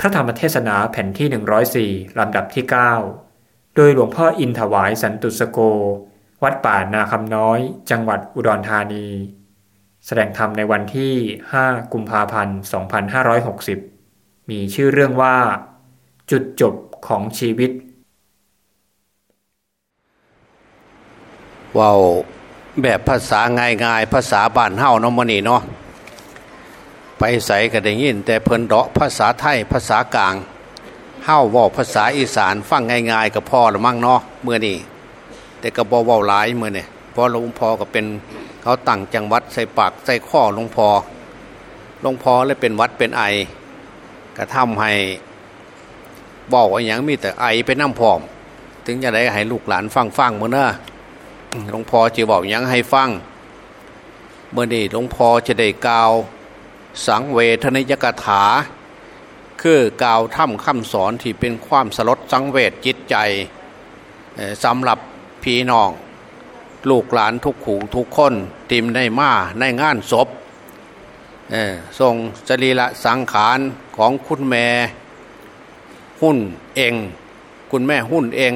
พระธรรมเทศนาแผ่นที่ 104 ลำดับที่ 9 โดยหลวงพ่ออินถวายสันตุสโก วัดป่านาคำน้อย จังหวัดอุดรธานี แสดงธรรมในวันที่ 5 กุมภาพันธ์ 2560 มีชื่อเรื่องว่า จุดจบของชีวิตว้าวแบบภาษาง่ายๆ ภาษาบ้านเฮาเนาะมื้อนี้เนาะ ไปใส่ก็ได้ยิน แต่เพิ่นเดาะภาษาไทยภาษากลางเฮาว้าภาษาอีสานฟังง่ายๆก็พอละมั้งเนาะเมื้อนี้แต่ก็บ่เว้าหลายเมื้อนี้เพราะหลวงพ่อก็เป็นเขาตั้งจังหวัดใส่ปากใส่ข้อหลวงพ่อหลวงพ่อเลยเป็นวัดเป็นไอก็ทำให้บอกว่าอย่างมีแต่ไอไปน้ำพร้อม ถึงจะได้ให้ลูกหลานฟังฟังเมื้อนะหลวงพ่อจะบอกยังให้ฟังเมื่อนี้หลวงพ่อจะได้กล่าว สังเวทนิยกถา คือกล่าวถ้ำคำสอนที่เป็นความสลดสังเวชจิตใจสำหรับพี่น้อง ลูกหลานทุกขู่ทุกคนติมในมาในงานศพทรงจรีละสังขารของคุณแม่หุ่นเอง คุณแม่หุ่นเอง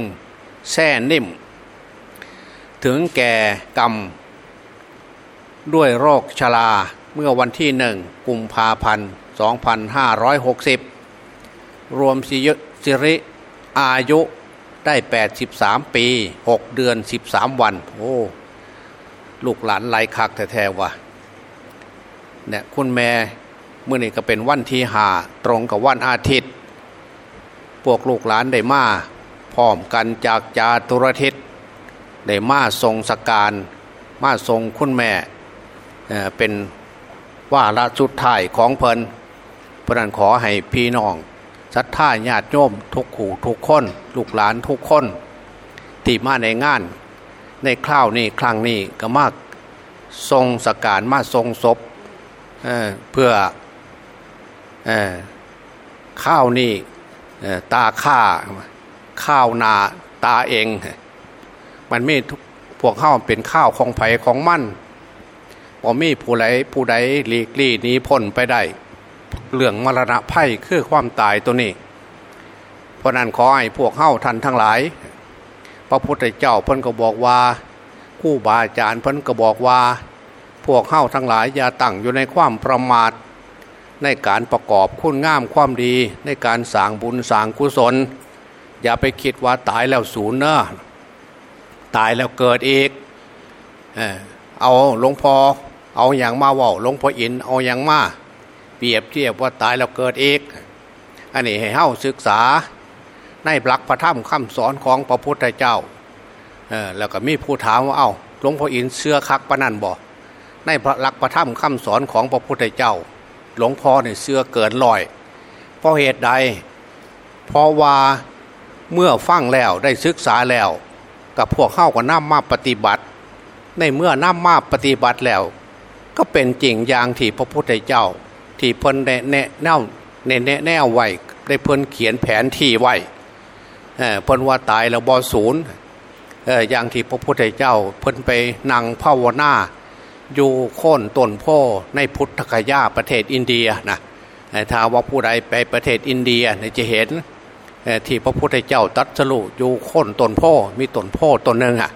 แท่นิ่ม ถึงแก่กรรม ด้วยโรคชรา เมื่อวันที่หนึ่งกุมภาพันธ์ 2560 รวมสิริอายุได้ 83 ปี 6 เดือน 13 วัน โอ้ ลูกหลานไล่คักแท้ๆว่ะเนี่ยคุณแม่เมื่อนี้ก็เป็นวันที่หาตรงกับวันอาทิตย์ พวกลูกหลานได้มาพร้อมกันจากจาตุรทิศได้มาทรงสการ มาทรงคุณแม่เป็น ว่าละสุดท้ายของเพลินเพราะนั้นขอให้พี่น้องศรัทธาญาติโยมทุกขู่ทุกคน ลูกหลานทุกคนที่มาในงาน ในคราวนี้ครั้งนี้ก็มากทรงสการมาทรงศพเเพื่ออข้าวนี่ตาข้าข้าวนาตาเอง มันไม่พวกข้าวเป็นข้าวของไผ่ของมั่น พอมีผู้ใดผู้ใดหลีกลี่นี้พ้นไปได้ เรื่องมรณะไพ่คือความตายตัวนี้ เพราะนั้นขอให้พวกเข้าทันทั้งหลาย พระพุทธเจ้าเพิ่นก็บอกว่าคู่บาอาจารย์เพิ่นก็บอกว่า พวกเข้าทั้งหลายอย่าตั้งอยู่ในความประมาท ในการประกอบคุณงามความดี ในการสร้างบุญสร้างกุศล อย่าไปคิดว่าตายแล้วศูนย์เนอะตายแล้วเกิดอีก เอาหลวงพอ่อ เอาอย่างมาว่าหลวงพ่ออินเอาอย่างมาเปรียบเทียบว่าตายแล้วเกิดเอกอันนี้ให้เฮ้าศึกษาในหลักพระธรรมคำสอนของพระพุทธเจ้าเออแล้วก็มีผู้ถามว่าเอา้าหลวงพ่ออินเสื้อคักปะนันบอในพระหลักพระธรรมคำสอนของพระพุทธเจ้า หลวงพ่อเนี่ยเสื้อเกินลอยเพราะเหตุใดเพราะว่าเมื่อฟังแล้วได้ศึกษาแล้ว กับพวกเข้าก็นำมาปฏิบัติ ในเมื่อน้ำมาปฏิบัติแล้ว ก็เป็นจริงอย่างที่พระพุทธเจ้า ที่เพิ่นแนะแนวแนะแนวไว้ได้เพิ่นเขียนแผนที่ไว้เพิ่นว่าตายแล้วบอศูนย์อย่างที่พระพุทธเจ้า เพิ่นไปนั่งภาวนาอยู่โค่นต้นโพในพุทธคยาประเทศอินเดียนะถ้าว่าผู้ใดไปประเทศอินเดียจะเห็นที่พระพุทธเจ้าตัดสรุอยู่โค่นต้นโพมีต้นโพต้นหนึ่งอะ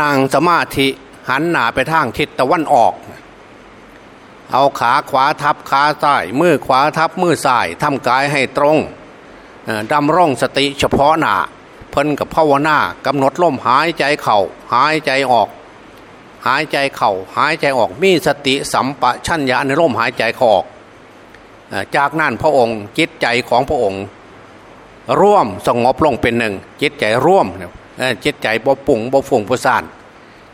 นางสมาธิหันหน้าไปทางทิศตะวันออก เอาขาขวาทับขาซ้ายมือขวาทับมือซ้ายทำกายให้ตรงดำร่องสติเฉพาะหน้าเพิ่นกับภาวนากำหนดลมหายใจเข่าหายใจออก หายใจเข่าหายใจออกมีสติสัมปชัญญะในลมหายใจเขาออกจากนั้นพระองค์จิตใจของพระองค์ ร่วมสงบลงเป็นหนึ่งจิตใจร่วมจิตใจบ่ปุ่งบ่ฝุ่งบ่ซ่าน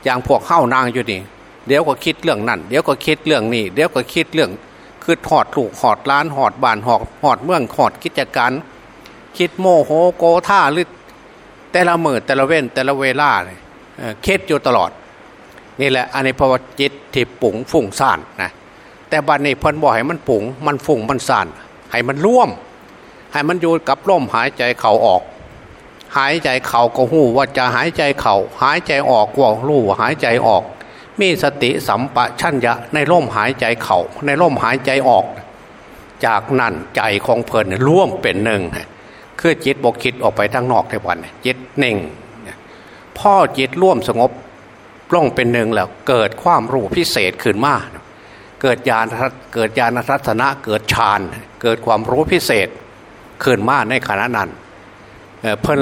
อย่างพวกเข้านางอยู่นี่ เดี๋ยวก็คิดเรื่องนั่น เดี๋ยวก็คิดเรื่องนี้ เดี๋ยวก็คิดเรื่อง คือหอดถูกหอดล้านหอดบานหอดหอดเมืองหอดกิจการ คิดโมโหโกท่าหรือแต่ละมือแต่ละเว้นแต่ละเวลาเลยคิดอยู่ตลอด นี่แหละอันนี้เพราะวจิตที่ปุ่งฝุ่งซ่านนะแต่บัดนี้เพิ่นบอกให้มันปุ่งมันฝุ่งมันซ่านให้มันร่วม ให้มันอยู่กับลมหายใจเข่าออก หายใจเข่าก็หู้ว่าจะหายใจเข่าหายใจออกว่ารู้ว่าหายใจออก มีสติสัมปชัญญะในร่มหายใจเข่าในร่มหายใจออก จากนั่นใจของเพลินร่วมเป็นหนึ่งคือจิตบกคิดออกไปทางนอกในวันจิตหนึ่งพ่อจิตร่วมสงบล่องเป็นหนึ่งแล้วเกิดความรู้พิเศษขึ้นมาเกิดญาณเกิดญาณทัศนะเกิดฌานเกิดความรู้พิเศษขึ้นมาในขณะนั้นเพิ่น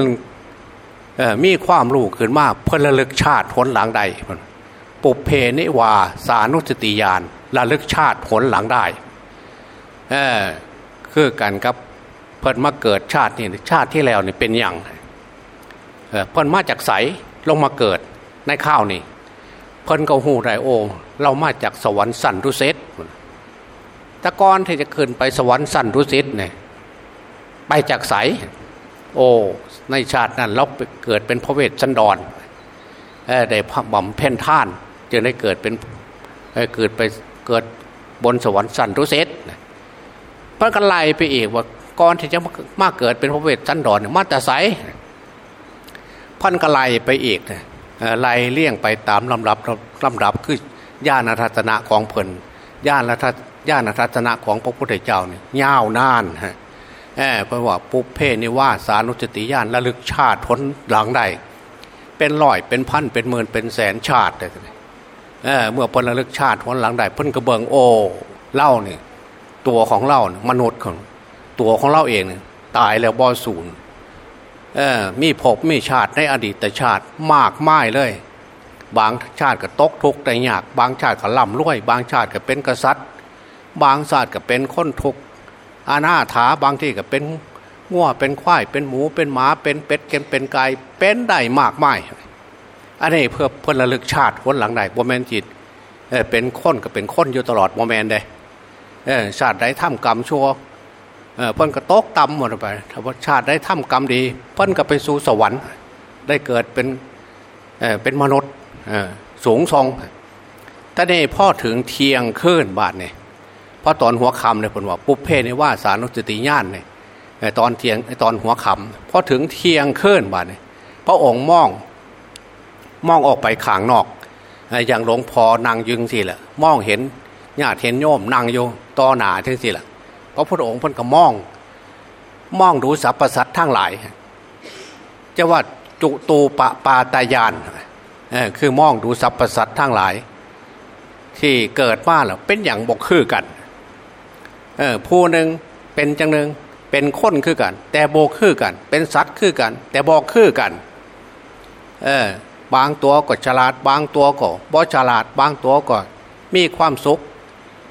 มีความรู้ขึ้นมาเพิ่นระลึกชาติผลหลังใด ปุเพนิวาสานุสติญาณระลึกชาติผลหลังได้เออคือกันกับเพิ่นมาเกิดชาตินี่ชาติที่แล้วนี่เป็นอย่างเเพิ่นมาจากใสลงมาเกิดในข้าวนี่เพิ่นก็หูไรโอ เรามาจากสวรรค์สันรุเซตแต่ก่อนที่จะขึ้นไปสวรรค์สันรุเซตเนี่ยไปจากใสโอในชาตินั้นเราเกิดเป็นพระเวทชันดรได้บำเพ็ญท่าน จึงได้เกิดเป็นเกิดไปเกิดบนสวรรค์สันรุเซตพระกันไลไปอีกว่าก่อนที่จะมาเกิดเป็นพระเวทชันดรมาแต่ใสพันกไลไปอีกไลเลี่ยงไปตามลำดับลำดับคือญาณทัศนะของเพลินญาณทัศญาณทัศนะของพระพุทธเจ้าเนี่ยยาวนานฮะเพราะว่าปุเพนิว่าสานุสติญาณระลึกชาติทนหลังได้เป็นร้อยเป็นพันเป็นหมื่นเป็นแสนชาติเลย เเมื่อพลระลึกชาติทนหลังได้พ้นกระเบิงโอเล่าเนี่ยตัวของเล่ามนุษย์ของตัวของเล่าเองเนี่ยตายแล้วบ่อศูนย์มีภพมีชาติในอดีตชาติมากมายเลย บางชาติก็ตกทุกข์แต่ยาก บางชาติก็ล่ำรวย บางชาติก็เป็นกษัตริย์ บางชาติก็เป็นคนทุกข์อาณาถาบางที่ก็เป็นง้วเป็นควายเป็นหมูเป็นหมาเป็นเป็ดเป็นเป็นไก่เป็นได้มากมาย อันนี้เพื่อเพื่อระลึกชาติคนหลังใดโมเมนจิตเป็นคนก็เป็นคนอยู่ตลอดโมเมนต์ได้ชาติใดทำกรรมชั่วเพิ่นก็ตกต่ำหมดไปถ้าว่าชาติได้ทำกรรมดี เพิ่นก็ไปสู่สวรรค์ได้เกิดเป็นเป็นมนุษย์สูงทรงแต่นี่พ่อถึงเทียงคืนบาทเนี่ยพอตอนหัวคำเนี่ยผมว่าปุ๊บเพนี่ว่าสารุสติญาณเนี่ยตอนเทียงตอนหัวคำพอถึงเทียงคืนบาทเนี่ยพระองค์มอง มองออกไปข้างนอก อย่างหลวงพ่อนางยึงสิละมองเห็นญาติเห็นโยมนางโยต่อหนาทั้งสิละพระพุทธองค์พ่นก็มอง มองดูสรรพสัตว์ทั้งหลายจะว่าจุตูปปาตายานคือมองดูสรรพสัตว์ทั้งหลาย ที่เกิดมาแล้วเป็นอย่างบกคือกันผู้หนึ่งเป็นจังหนึ่งเป็นคนคือกัน แต่โบกคือกัน เป็นสัตว์คือกัน แต่บอกคือกัน เออ บางตัวก็ฉลาด บางตัวก็บ่ฉลาด บางตัวก็มีความสุข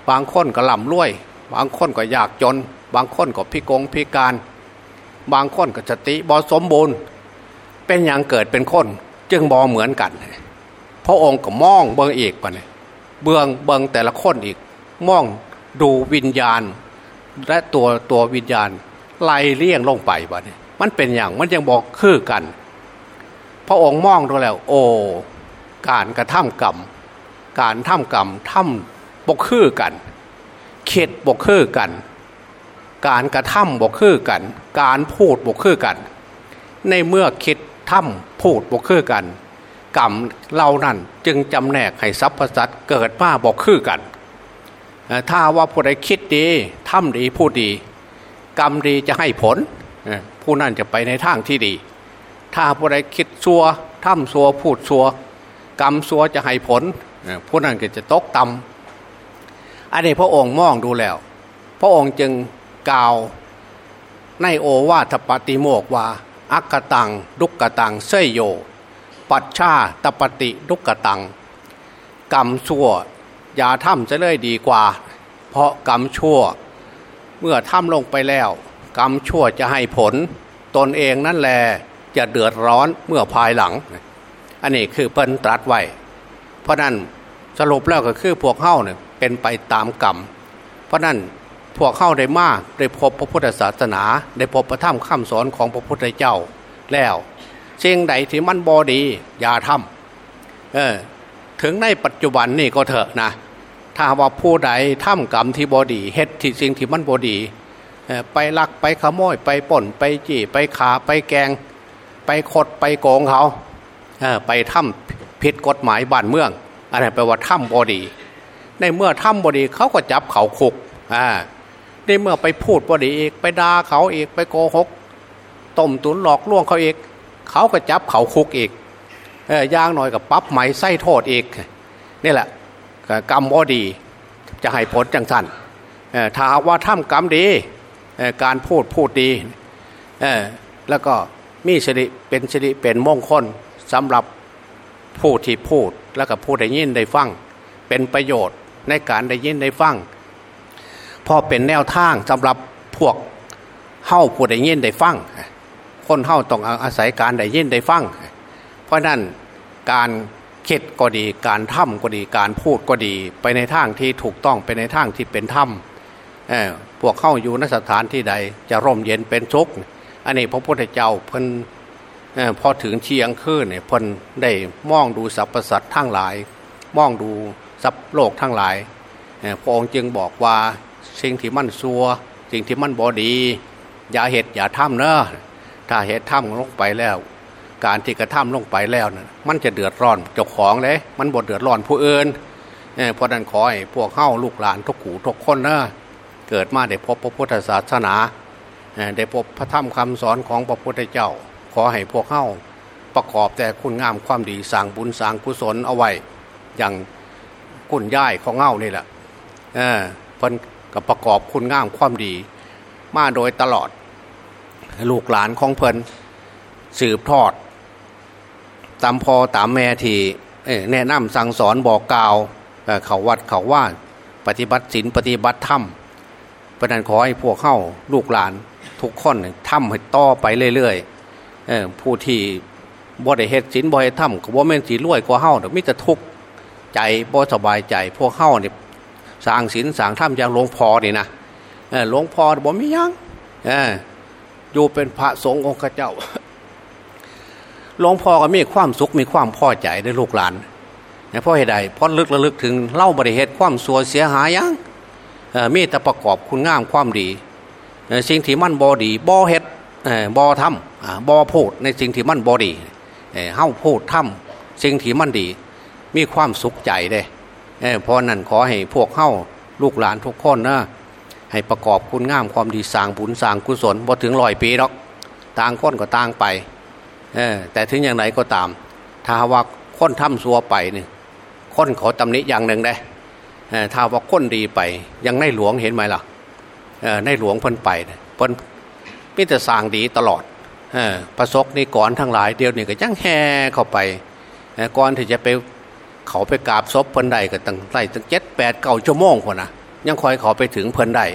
บางคนก็ล่ำรวย บางคนก็ยากจน บางคนก็พิกงพิการ บางคนก็สติบอสมบูรณ์ เป็นอย่างเกิดเป็นคน จึงบอเหมือนกัน พระองค์ก็มองเบิงอีกปะเนี่ยเบื้องเบิงแต่ละคนอีกมองดูวิญญาณ และตัวตัววิญญาณไล่เลี่ยงลงไปปะเนี่ยมันเป็นอย่างมันยังบอกคือกัน พระองค์มองดูแล้ว โอ้การกระทำกรรม การทำกรรมทำบกคือกัน เข็ดบกคือกัน การกระทำบกคือกัน การพูดบกคือกัน ในเมื่อคิดทำพูดบกคือกัน กรรมเล่านั่นจึงจำแนกให้ทรัพย์สัตว์เกิดมาบกคือกัน ถ้าว่าผู้ใดคิดดีทำดีพูดดี กรรมดีจะให้ผลผู้นั้นจะไปในทางที่ดี ถ้าผู้ใดคิดซัวทำซัวพูดซัวกรรมซัวจะให้ผลผู้นั้นก็จะตกต่ำอันนี้พระองค์มองดูแล้ว พระองค์จึงกล่าวในโอวาทปฏิโมกว่า อักตังดุกตังเสยโย ปัจชาตปฏิดุกตัง กรรมชั่ว อย่าทำจะเลยดีกว่า เพราะกรรมชั่ว เมื่อทำลงไปแล้ว กรรมชั่วจะให้ผล ตนเองนั่นแหละ จะเดือดร้อนเมื่อภายหลัง อันนี้คือเพิ่นตรัสไว้ เพราะนั้นสรุปแล้วก็คือพวกเข้าเนี่ยเป็นไปตามกรรม เพราะนั้นพวกเข้าได้มากได้พบพระพุทธศาสนา ได้พบพระธรรมคำสอนของพระพุทธเจ้าแล้วสิ่งใดที่มันบอดี อย่าทำเออถึงในปัจจุบันนี่ก็เถอะนะ ถ้าว่าผู้ใดทำกรรมที่บอดีเฮ็ดที่สิ่งที่มันบอดี ไปลักไปขโมยไปป่นไปจี้ไปขาไปแกง ไปขดไปโกงเขาไปทำผิดกฎหมายบ้านเมืองอะไรแปลว่าทำบอดี ในเมื่อทำบอดีเขาก็จับเขาคุกอ่าในเมื่อไปพูดบอดีอีกไปด่าเขาอีกไปโกหกต้มตุนหลอกลวงเขาอีกเขาก็จับเขาคุกอีกเอย่างหน่อยกับปั๊บไหมไส้โทษอีกนี่แหละกรรมบอดีจะให้ผลจังสันถ้าว่าทำกรรมดีการพูดพูดดีแล้วก็ มีสิริเป็นสิริเป็นมงคลสำหรับผู้ที่พูดแล้วก็ผู้ได้ยินได้ฟังเป็นประโยชน์ในการได้ยินได้ฟังพอเป็นแนวทางสำหรับพวกเฮ้าผู้ได้ยินได้ฟังคนเฮ้าต้องอาศัยการได้ยินได้ฟังเพราะนั้นการคิดก็ดีการทำก็ดีการพูดก็ดี ไปในทางที่ถูกต้องไปในทางที่เป็นธรรมพวกเข้าอยู่ในสถานที่ใดจะร่มเย็นเป็นสุข อันนี้พระพุทธเจ้าเพิ่นพอถึงเชียงคืนเนี่ยเพิ่นได้มองดูสรรพสัตว์ทั้งหลาย มองดูสัพโลกทั้งหลายพระองค์จึงบอกว่าสิ่งที่มั่นซัว สิ่งที่มั่นบอดี อย่าเหตุอย่าทำเนอะถ้าเหตุทำลงไปแล้ว การที่กระทำลงไปแล้วนะมันจะเดือดร้อนเจ้าของเลย มันบดเดือดร้อนผู้อื่นเพราะนั้นขอให้พวกเข้าลูกหลานทุกขู่ทุกคนเนอะเกิดมาได้พบพระพุทธศาสนา ได้พบพระธรรมคำสอนของพระพุทธเจ้า ขอให้พวกเข้าประกอบแต่คุณงามความดีสร้างบุญสร้างกุศลเอาไว้ อย่างกุ่นย่ายของเง่านี่แหละเออเพิ่นกับประกอบคุณงามความดี มาโดยตลอด ลูกหลานของเพิ่นสืบทอด ตามพอตามแม่ทีแนะนำสั่งสอนบอกกล่าวเขาวัดเขาว่าปฏิบัติศีลปฏิบัติธรรมเพราะนั้นขอให้พวกเข้าลูกหลาน ทุกคนทำให้ต่อไปเรื่อยๆผู้ที่บ่ได้เหตุศีลบ่ได้ทำก็บ่แม่นสีรวยกว่าเฮ้าแต่มิจะทุกข์ใจบ่สบายใจ พวกเฮ้าเนี่ยสร้างศีลสร้างธรรมอย่างหลวงพ่อนี่นะหลวงพ่อบอกม่ยังอยู่เป็นพระสงฆ์องค์เจ้าหลวงพ่อก็มีความสุขมีความพอใจในลูกหลานเพราะเหตุใดเพราะลึกระลึกถึงเล่าบริเหตุความสัวเสียหายยังมีแต่ประกอบคุณงามความดี สิ่งที่มั่นบอดีบอเฮ็ดบอทำบอพูดในสิ่งที่มั่นบอดีเฮ้าพูดทำสิ่งที่มั่นดี มีความสุขใจเด้เพราะนั้นขอให้พวกเข้าลูกหลานทุกคนนะให้ประกอบคุณงามความดีสร้างบุญสร้างกุศลบ่ถึงลอยปีหรอกต่างคนก็ต่างไปแต่ถึงอย่างไรก็ตาม ถ้าว่าคนทำซัวไปนี่คนขอตำหนิอย่างหนึ่งได้ถ้าว่าคนดีไปยังในหลวงเห็นไหมล่ะ ในหลวงเพิ่นไปเพิ่นมิแต่สร้างดีตลอดประสบนี่ก่อนทั้งหลายเดียวนี่ก็ยังแห่เข้าไปก่อนที่จะไปเขาไปกราบศพเพิ่นได้ก็ตั้งไล่ตั้งเจ็ดแปดเก้าชั่วโมงคนนะยังคอยเขาไปถึงเพิ่นได้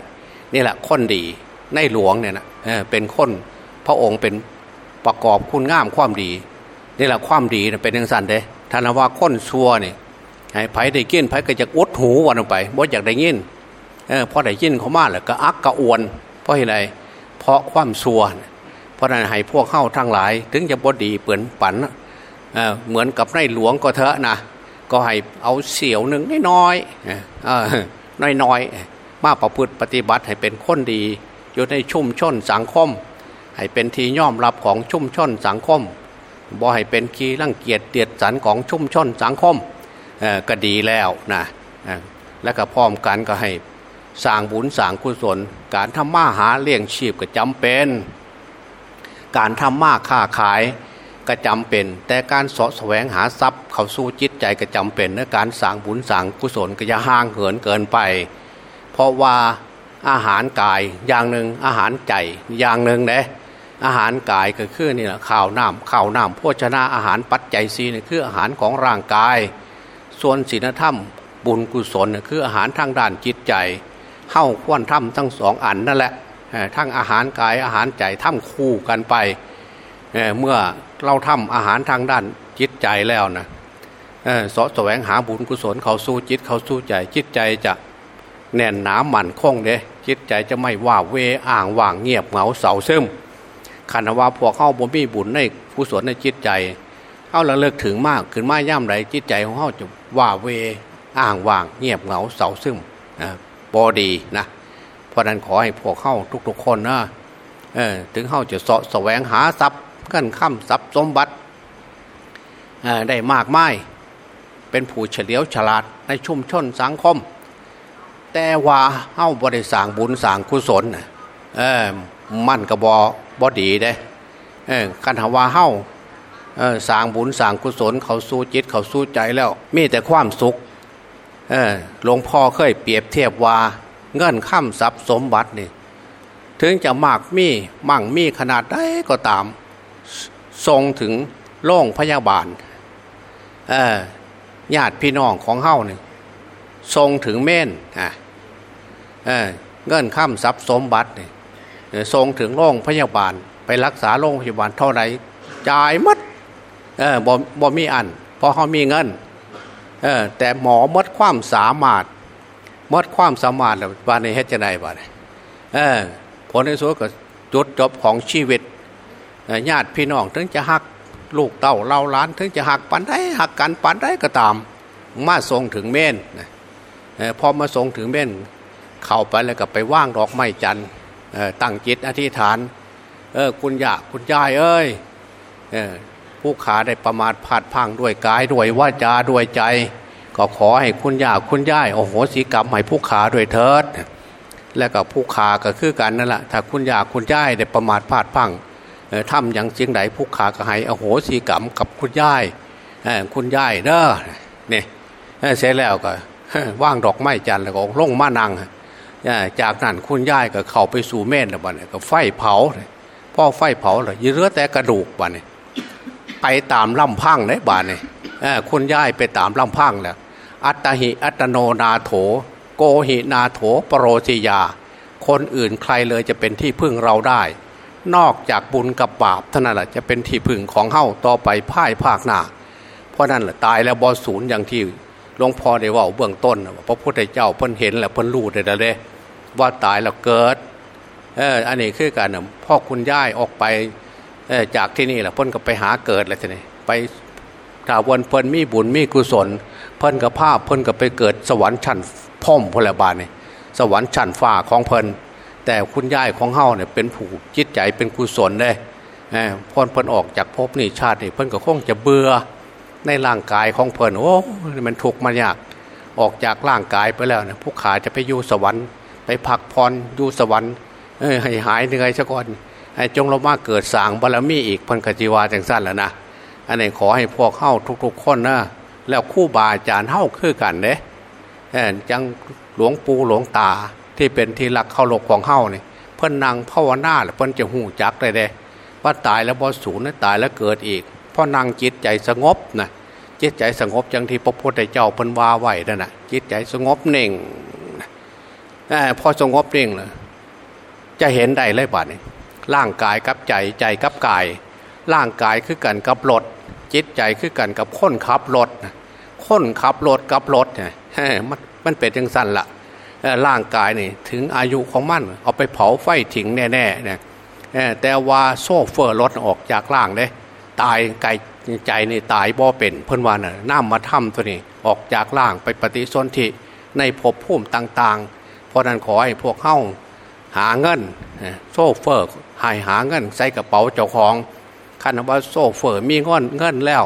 นี่แหละคนดีในหลวงเนี่ยนะเป็นคนพระองค์เป็นประกอบคุณงามความดีนี่แหละความดีเป็นอย่างสั้นเด้ท่านว่าคนชัวเนี่ยไผ่ได้ยินไผ่ก็จะอดหูวันออกไปบ่อยากได้ยิน พอได้ยินเขามาแล้วก็อักกระอวน เพราะอะไรเพราะความชัวเพราะนั้นให้พวกเข้าทั้งหลาย ถึงจะบดีเปือนปันเเหมือนกับในหลวงก็เถอะนะก็ให้เอาเสียวหนึ่งน้อยน้อยน้อยมาประพฤติปฏิบัติให้เป็นคนดี อยู่ในชุ่มชนสังคม ให้เป็นที่ยอมรับของชุ่มชนสังคมบ่ให้เป็นคีรังเกียจเตียดสันของชุ่มชนสังคมก็ดีแล้วนะและก็พร้อมกันก็ให้ สร้างบุญสร้างกุศล การทำมาหาเลี้ยงชีพก็จำเป็น การทำมาค้าขายก็จำเป็น แต่การสาะแสวงหาทรัพย์เขาสู้จิตใจก็จำเป็นและการสร้างบุญสร้างกุศลก็อย่าห่างเหินเกินไป เพราะว่าอาหารกายอย่างหนึ่งอาหารใจอย่างหนึ่งเนะอาหารกายก็คือนี่แหละข่าวน้ำข่าวน้ำโภชนาอาหารปัจจัยซีนี่คืออาหารของร่างกาย ส่วนศีลธรรมบุญกุศลคืออาหารทางด้านจิตใจ เข้าควนทำทั้งสองอันนั่นแหละทั้งอาหารกายอาหารใจทำคู่กันไปเเมื่อเราทำอาหารทางด้านจิตใจแล้วนะสะแสวงหาบุญกุศลเขาสู้จิตเขาสู้ใจจิตใจจะแน่นหนาหมั่นคงเด้จิตใจจะไม่ว่าเวอ่างว่างเงียบเหงาเสาซึมขันว่าพวกเข้าบุญมีบุญในกุศลในจิตใจเข้าระเลิกถึงมากขึ้นมาย่ำไรจิตใจของเขาจะว่าเวอ่างว่างเงียบเหงาเสาซึม บอดีนะเพราะนั้นขอให้พวกเข้าทุกๆคนนะเออถึงเข้าจะสะแสวงหาทรัพย์กันข้ามทรัพย์สมบัติได้มากมายเป็นผู้เฉลียวฉลาดในชุมชนสังคม แต่ว่าเฮ้าบริสางบุญสางกุศลเออมันกระบอบอดีเด้เออกันหาว่าเฮ้าสางบุญสางกุศลเขาสู้จิตเขาสู้ใจแล้ว มีแต่ความสุข หลวงพ่อเคยเปรียบเทียบว่าเงินข้ามทรัพย์สมบัตินี่ถึงจะมากมีมั่งมีขนาดใดก็ตาม ทรงถึงโล่งพยาบาลญาติพี่น้องของเฮ้านี่ทรงถึงเม่นอะเงินข้ามทรัพย์สมบัตินี่ทรงถึงโรงพยาบาล ไปรักษาโรงพยาบาลเท่าไหร่จ่ายมัดบ่บ่มีอันพราะเขามีเงิน เออแต่หมอมดความสามารถมดความสามารถแล้วบ้านในเฮ็ดจะไหนบ้านเออผลในสุดก็จุดจบของชีวิตญาติพี่น้องถึงจะหักลูกเต้าเล่าล้าน ถึงจะหักปันได้หักกันปันได้ก็ตาม มาทรงถึงเม่นพอมาทรงถึงเม่นเข้าไปแล้วก็ไปว่างดอกไม้จันทร์ตั้งจิตอธิษฐานเออคุณยาคุณยายเอ้ยเออ ผู้ขาได้ประมาทผาดพังด้วยกายด้วยวาจาด้วยใจ ก็ขอให้คุณย่าคุณย่ายโอ้โหสีกรรมให้ผู้ขาด้วยเถิด แล้วก็ผู้ขาก็คือกันนั่นแหละถ้าคุณย่าคุณย่ายได้ประมาทพลาดพังทำอย่างเสียงไหนผู้ขาก็ให้โอ้โหสีกรรมกับคุณย่ายคุณย่ายเด้อเนี่ยเสร็จแล้วก็ว่างดอกไม้จันแล้วก็ลงมานังจากนั้นคุณย่ายก็เข้าไปสู่เม่นแล้วบ้านก็ไฟเผาพ่อไฟเผาเลยยืเรือแต่กระดูกบ้าน ไปตามลำพังในบ้านนี่คุณย่ายไปตามลำพังแล้วอัตหิอัตโนนาโถ โกหินาโถปรโรจิยา คนอื่นใครเลยจะเป็นที่พึ่งเราได้ นอกจากบุญกับบาปเท่านั้นแหละจะเป็นที่พึ่งของเฮ้าต่อไปพ่ายภาคหน้า เพราะนั่นแหละตายแล้วบอศูนย์อย่างที่หลวงพ่อได้ว่าเบื้องต้นพระพุทธเจ้าเพิ่นเห็นแหละเพิ่นรู้ได้เลยว่าตายแล้วเกิดเอออันนี้คือการพ่อคุณย่ายออกไป จากที่นี่แหละเพิ่นก็ไปหาเกิดอะไรทีนี้ไปถาวันเพิ่นมีบุญมีกุศล เพิ่นกับภาพเพิ่นก็ไปเกิดสวรรค์ชั้นพ่อมพลบาลนี่สวรรค์ชั้นฝ่าของเพิ่นแต่คุณย่ายของเฮาเนี่ยเป็นผู้จิตใจเป็นกุศลเลยพอนเพิ่นออกจากภพนี่ชาตินี่เพิ่นก็คงจะเบื่อในร่างกายของเพิ่นโอ้มันทุกข์มันยากออกจากร่างกายไปแล้วเนี่ยผู้ขาจะไปอยู่สวรรค์ ไปพักพรอยู่สวรรค์ให้หายเหนื่อยซะก่อน จงเรามาเกิดสางบารมีอีกพันกจิวาจังสั้นแล้วนะอันนี้ขอให้พวกเข้าทุก ๆ คนนะแล้วคู่บาอาจารย์เข้าคือกันเด้จังหลวงปู่หลวงตาที่เป็นที่รักเข้าโลกของเข้าเนี่ยเพิ่นนางภาวนาเพิ่นจะหูจักเลยเด้ว่าตายแล้วบอสูนะตายแล้วเกิดอีกเพราะนางจิตใจสงบนะจิตใจสงบจังที่พระพุทธเจ้าเพิ่นว่าไหวนั่นนะจิตใจสงบเน่งพอสงบเร่งเลยจะเห็นได้เลยบ่านี่ ร่างกายกับใจใจกับกาย ร่างกายคือกันกับรถจิตใจคือกันกับค้นขับรถค้นขับรถกับรถเนี่ยมันมันเป็นยังสั้นละร่างกายนี่ถึงอายุของมันเอาไปเผาไฟถิงแน่ๆเนี่ยแต่ว่าโซ่เฟอร์รถออกจากร่างเลยตายไกใจนี่ตายบ่เป็น เพิ่นวาน่ะน้ามาทำตัวนี้ออกจากร่างไปปฏิสนธิในภพภูมิต่างเพราะนั้นขอให้พวกเฮา หาเงินโชเฟอร์หาหาเงินใส่กระเป๋าเจ้าของคันว่าโชเฟอร์มีเงินเงินแล้ว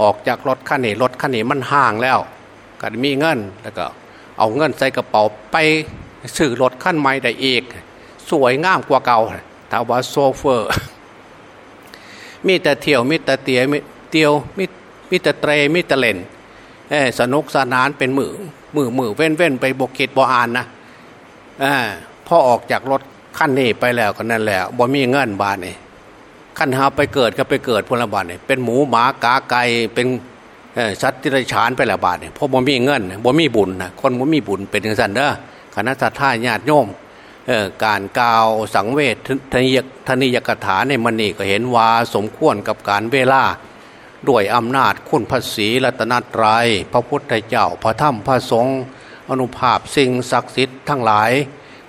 ออกจากรถคันนี้รถคันนี้มันฮ่างแล้วก็มีเงินแล้วก็เอาเงินใส่กระเป๋าไปซื้อรถคันใหม่ได้อีกสวยงามกว่าเก่าถ้าว่าโชเฟอร์ มีแต่เที่ยวมีแต่เตียมีเตียวมีมีแต่เตรมีแต่เล่นสนุกสนานเป็นมือมือมือเว้นเว้นไปบกเกตบอ่านนะอ่า พอออกจากรถขั้นนี้ไปแล้วก็นั่นแหละบ่มีเงินบาทนี่ขั้นหาไปเกิดก็ไปเกิดพลบาทนี่เป็นหมูหมากาไก่เป็นสัตว์ที่ไรฉานไปแล้วบาทนี่เพราะบ่มีเงินบ่มีบุญนะคนบ่มีบุญเป็นอย่างนั้นเด้อคณะสัตยาญาติโยมการกล่าวสังเวชทนิยทนิยกถาในมันนี่ก็เห็นว่าสมควรกับการเวลาด้วยอำนาจคุณพระศรีรัตนตรยัยพระพุทธเจ้าพระธรรมพระสงฆ์อนุภาพสิ่งศักดิ์สิทธิ์ทั้งหลาย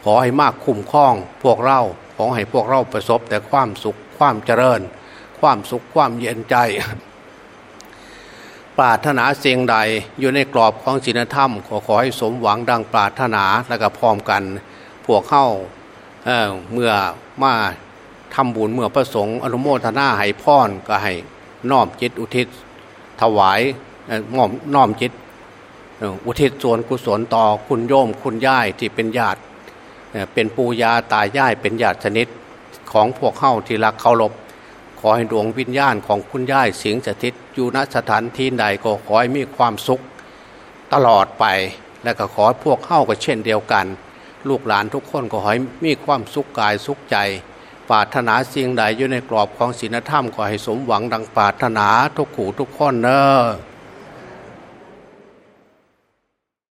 ขอให้มากคุ้มครองพวกเราขอให้พวกเราประสบแต่ความสุขความเจริญ ความสุขความเย็นใจ ปรารถนาสิ่งใดอยู่ในกรอบของศีลธรรม ขอขอให้สมหวังดังปรารถนาและก็พร้อมกัน พวกเข้าเเมื่อมาทำบุญเมื่อประสงค์อนุโมทนาให้พรก็ให้น้อมจิตอุทิศ ถวายน้อมน้อมจิตอุทิศส่วนกุศลต่อคุณโยมคุณย่ายที่เป็นญาติ เป็นปูยาตายายเป็นญาติชนิดของพวกเข้าที่รักเคารพขอให้ดวงวิญญาณของคุณย่ายสิงสถิตอยู่ณสถานที่ใดก็ขอให้มีความสุขตลอดไป และก็ขอพวกเข้าก็เช่นเดียวกัน ลูกหลานทุกคนก็ขอให้มีความสุขกายสุขใจปรารถนาสิ่งใดอยู่ในกรอบของศีลธรรมก็ให้สมหวังดังปรารถนาทุกขู่ทุกคนเนอ